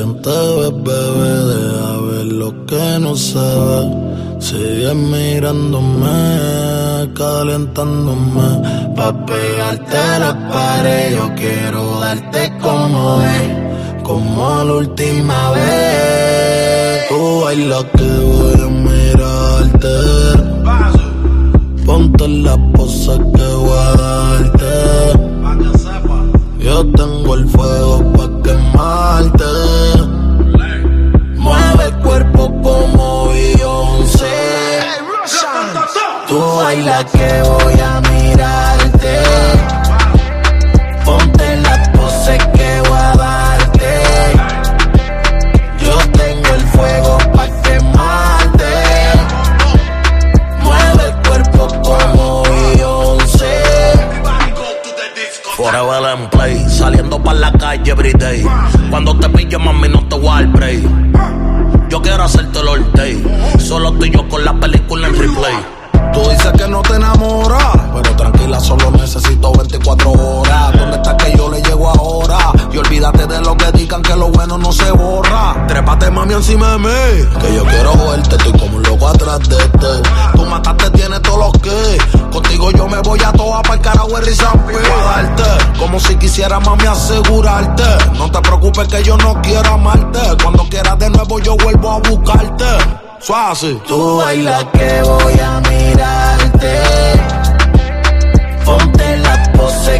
bien te ves, bebé, deja ver lo que no se ve. Sigue mirándome, calentándome, pa' pegarte a la pared. Yo quiero darte como es, como la última vez. Tú bailas que voy a mirarte. Ponte la pose que voy a darte. Yo tengo el fuego Saliendo pa' la calle everyday. Cuando te pillo, mami, no te voy a dar break. Yo quiero hacerte el day, solo tú y yo con la película en replay. Tú dices que no te enamoras, pero tranquila, solo necesito 24 horas. ¿Dónde está que yo le llego ahora? Y olvídate de lo que digan que lo bueno no se borra. Trépate, mami, encima de mí. Que yo quiero verte, estoy como un loco atrás de ti. Tú mataste, tienes todos los que. Contigo yo me voy a toa para el carajo darte. Como si quisiera, mami, asegurarte. No te preocupes que yo no quiero amarte. Cuando quieras de nuevo, yo vuelvo a buscarte. Suave. Tú bailas que voy a mirarte. Ponte la pose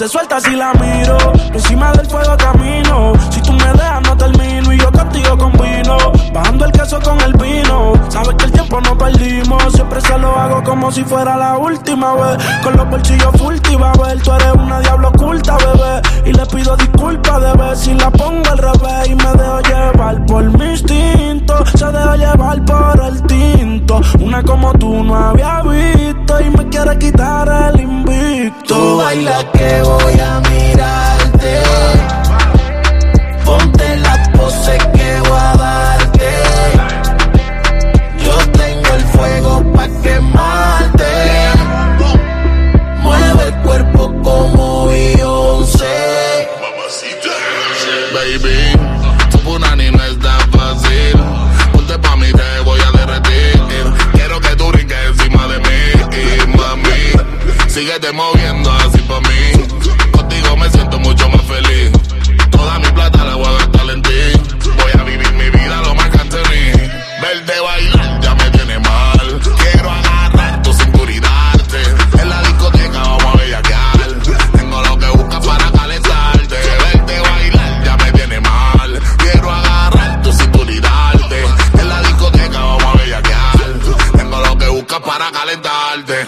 Se suelta si la miro. Encima del fuego camino. Si tú me dejas no termino. Y yo contigo combino. Bajando el queso con el vino. Sabes que el tiempo no perdimos. Siempre se lo hago como si fuera la última vez. Con los bolsillos full a ver. Tú eres una diablo oculta, bebé. Y le pido disculpas de ver Si la pongo al revés. Y me dejo llevar por mi instinto. Se deja llevar por el tinto. Una como tú no había visto. Y me quiere quitar el Tú bailas que voy a mirarte. Ponte la pose que voy a darte. Yo tengo el fuego pa' quemarte. Mueve el cuerpo como Beyoncé. Baby, tu punani no está fácil. Ponte pa' mí, te voy a derretir. Quiero que tú brinques encima de mí, mami. Síguete moviendo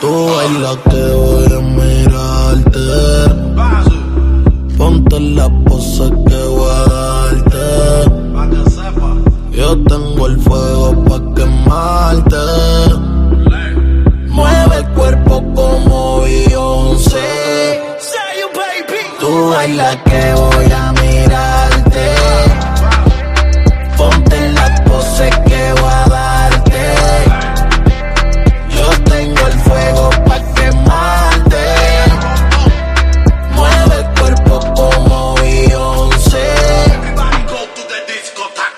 Tú bailas que voy a mirarte. Ponte la pose que voy a darte. Yo tengo el fuego pa' quemarte. Mueve el cuerpo como Beyoncé. Tú bailas que